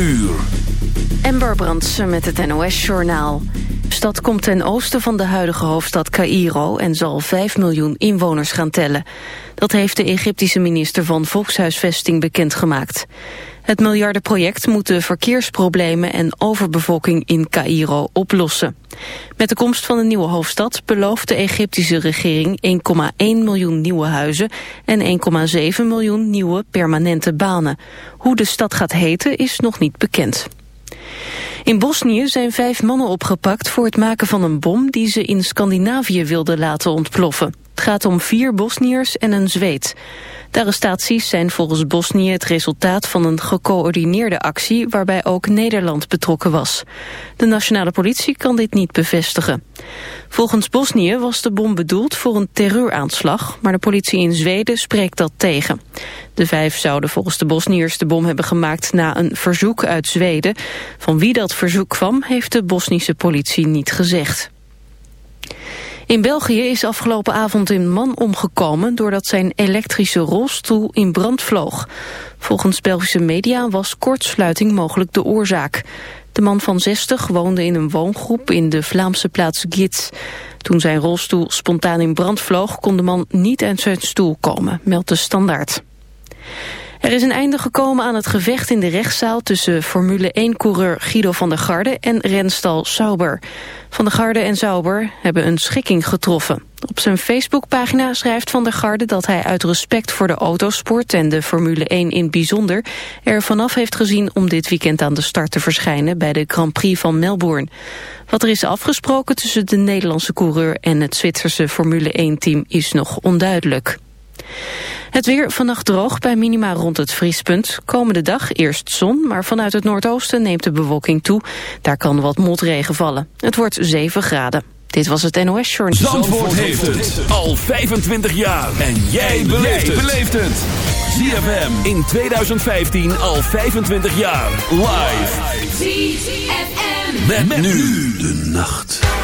uur. Ember Brandsen met het NOS-journaal. Stad komt ten oosten van de huidige hoofdstad Cairo... en zal 5 miljoen inwoners gaan tellen. Dat heeft de Egyptische minister van Volkshuisvesting bekendgemaakt. Het miljardenproject moet de verkeersproblemen en overbevolking in Cairo oplossen. Met de komst van de nieuwe hoofdstad belooft de Egyptische regering 1,1 miljoen nieuwe huizen en 1,7 miljoen nieuwe permanente banen. Hoe de stad gaat heten is nog niet bekend. In Bosnië zijn vijf mannen opgepakt voor het maken van een bom die ze in Scandinavië wilden laten ontploffen. Het gaat om vier Bosniërs en een Zweed. De arrestaties zijn volgens Bosnië het resultaat van een gecoördineerde actie waarbij ook Nederland betrokken was. De nationale politie kan dit niet bevestigen. Volgens Bosnië was de bom bedoeld voor een terreuraanslag, maar de politie in Zweden spreekt dat tegen. De vijf zouden volgens de Bosniërs de bom hebben gemaakt na een verzoek uit Zweden. Van wie dat verzoek kwam heeft de Bosnische politie niet gezegd. In België is afgelopen avond een man omgekomen doordat zijn elektrische rolstoel in brand vloog. Volgens Belgische media was kortsluiting mogelijk de oorzaak. De man van 60 woonde in een woongroep in de Vlaamse plaats Gits. Toen zijn rolstoel spontaan in brand vloog kon de man niet uit zijn stoel komen, meldt de standaard. Er is een einde gekomen aan het gevecht in de rechtszaal tussen Formule 1-coureur Guido van der Garde en renstal Sauber. Van der Garde en Sauber hebben een schikking getroffen. Op zijn Facebookpagina schrijft Van der Garde dat hij uit respect voor de autosport en de Formule 1 in bijzonder er vanaf heeft gezien om dit weekend aan de start te verschijnen bij de Grand Prix van Melbourne. Wat er is afgesproken tussen de Nederlandse coureur en het Zwitserse Formule 1-team is nog onduidelijk. Het weer vannacht droog bij minima rond het vriespunt. Komende dag eerst zon, maar vanuit het noordoosten neemt de bewolking toe. Daar kan wat motregen vallen. Het wordt 7 graden. Dit was het NOS Journal. Zandvoort heeft het al 25 jaar. En jij beleeft het. ZFM in 2015 al 25 jaar. Live. ZFM. met nu de nacht.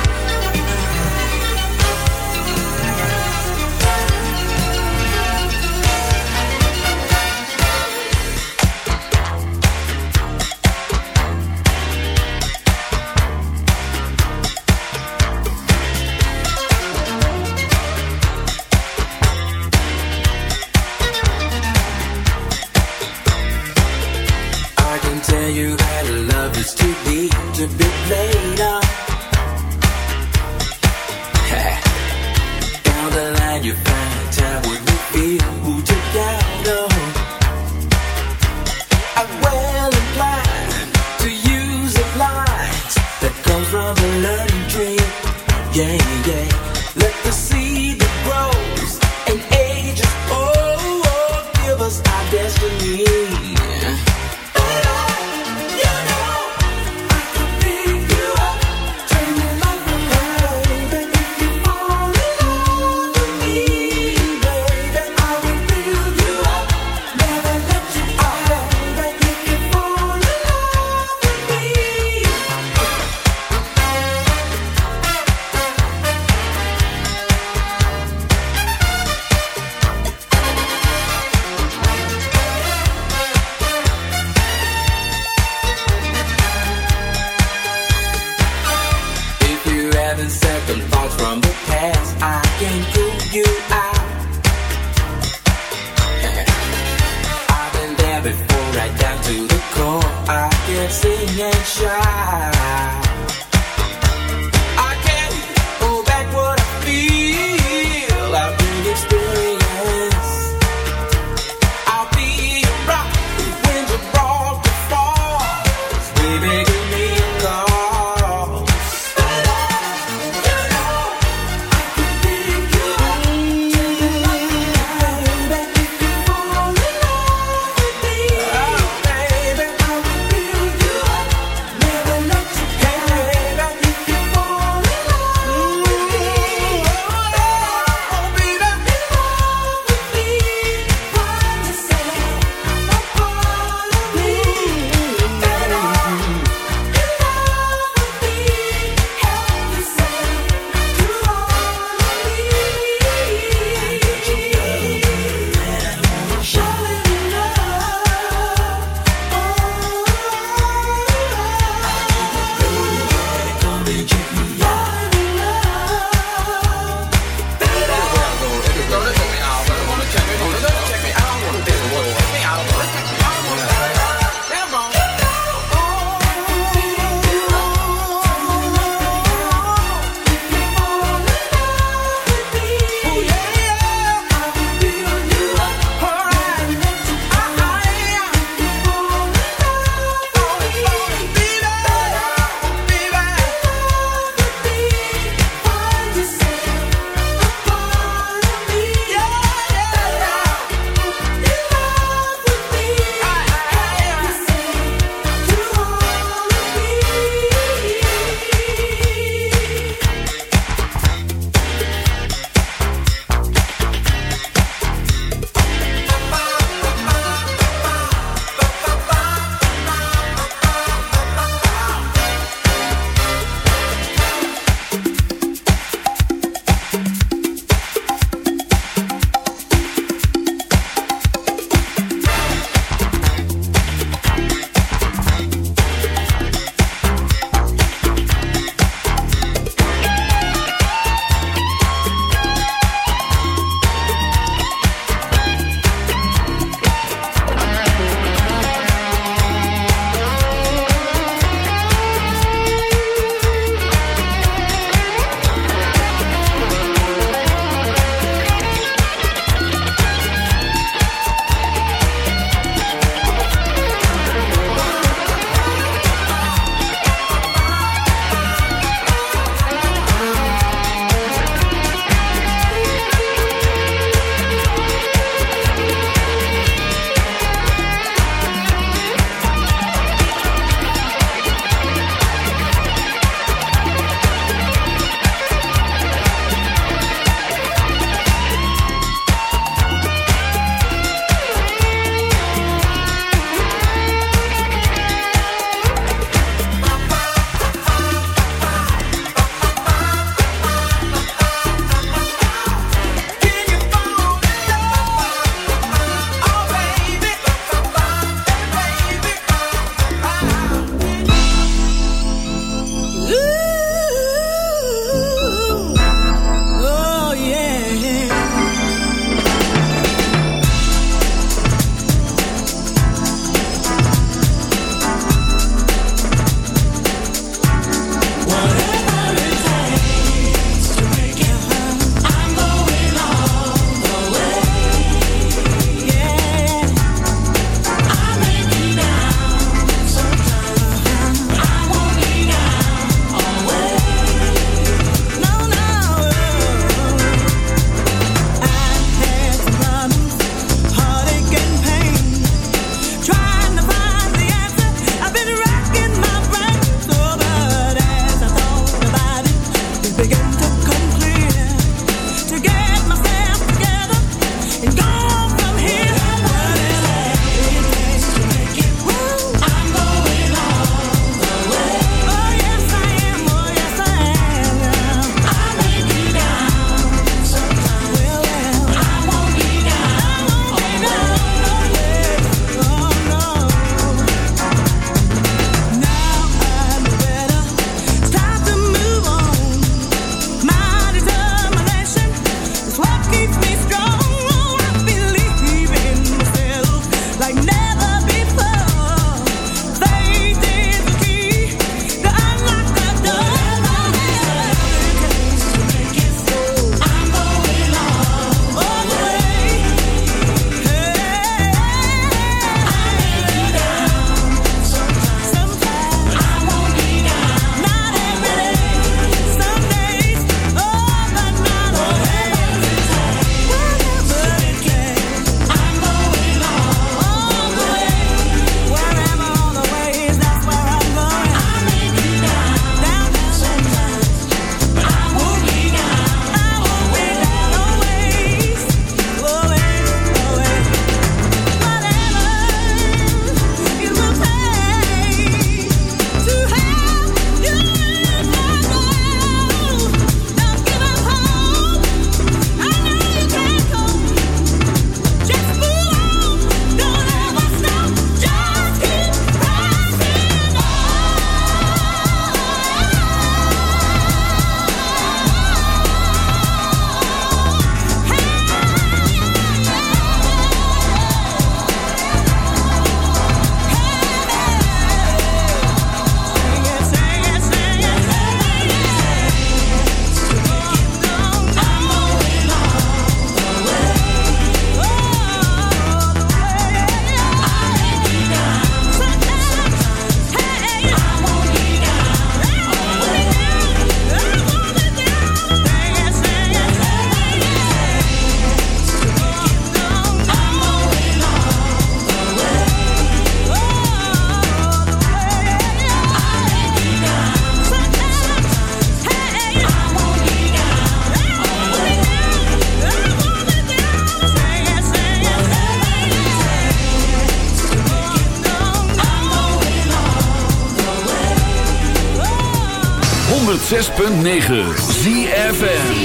106.9 ZFM.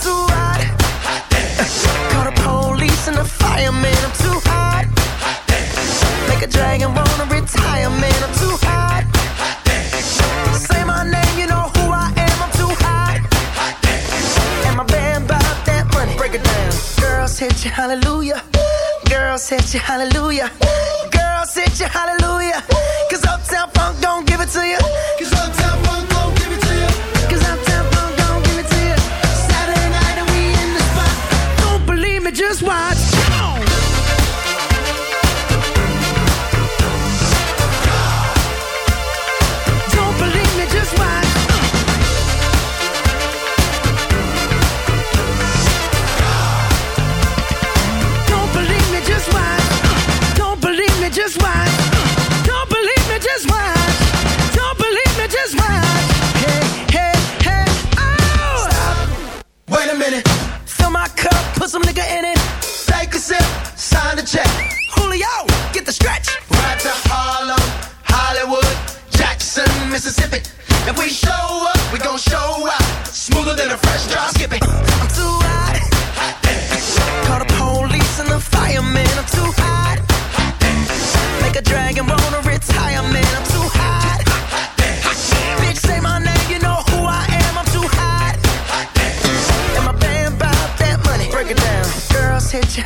So I.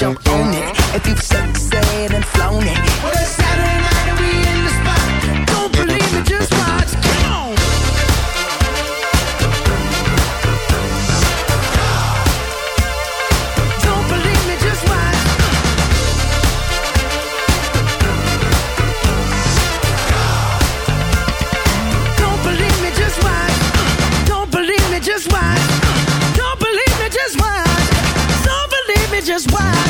jump on it. If you've sexed and flown it. Well, Saturday night and we in the spot. Don't believe me, just watch. Come on. Don't believe me, just watch. Don't believe me, just watch. Don't believe me, just watch. Don't believe me, just watch. Don't believe me, just watch.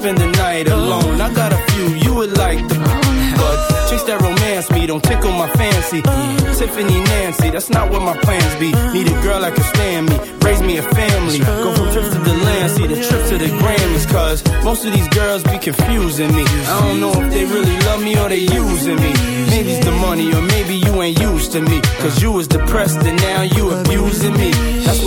Spend the night alone. I got a few you would like the but chicks that romance me don't tickle my fancy. Tiffany Nancy, that's not what my plans be. Need a girl that can stand me, raise me a family. Go from trips to the land, see the trip to the Grammys. Cause most of these girls be confusing me. I don't know if they really love me or they using me. Maybe it's the money or maybe you ain't used to me. Cause you was depressed and now you abusing me.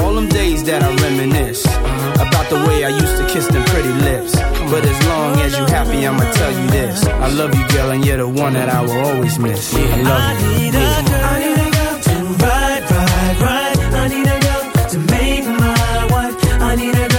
All them days that I reminisce about the way I used to kiss them pretty lips. But as long as you happy, I'ma tell you this: I love you, girl, and you're the one that I will always miss. I love you. I need a girl, I need a girl to ride, ride, ride. I need a girl to make my wife. I need a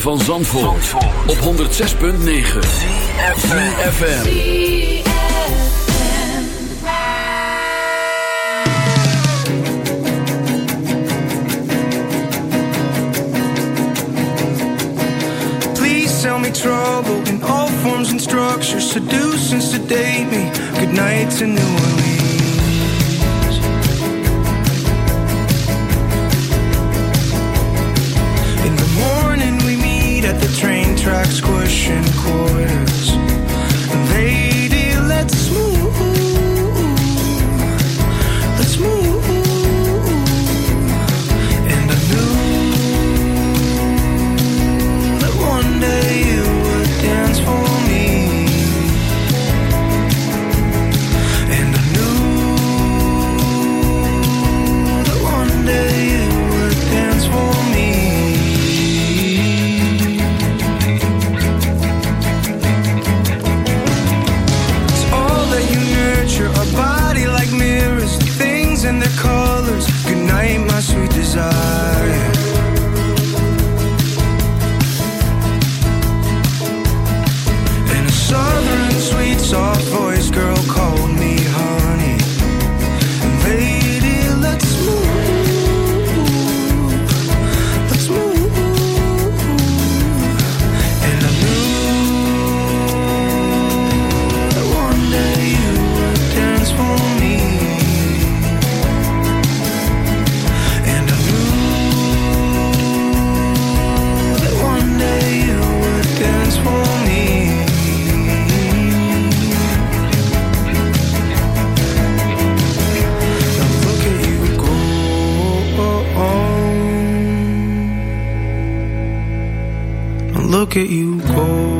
van Zandvoort, Zandvoort. op 106.9 CFFM Please tell me trouble in all forms and structures. Seduce and sedate me, good night to New Orleans. track squishing quarters. look at you go.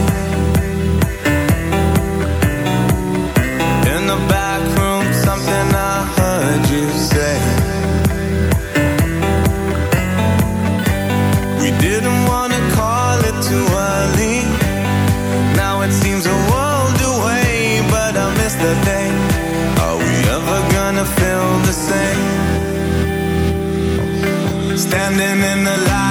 the same. Standing in the light.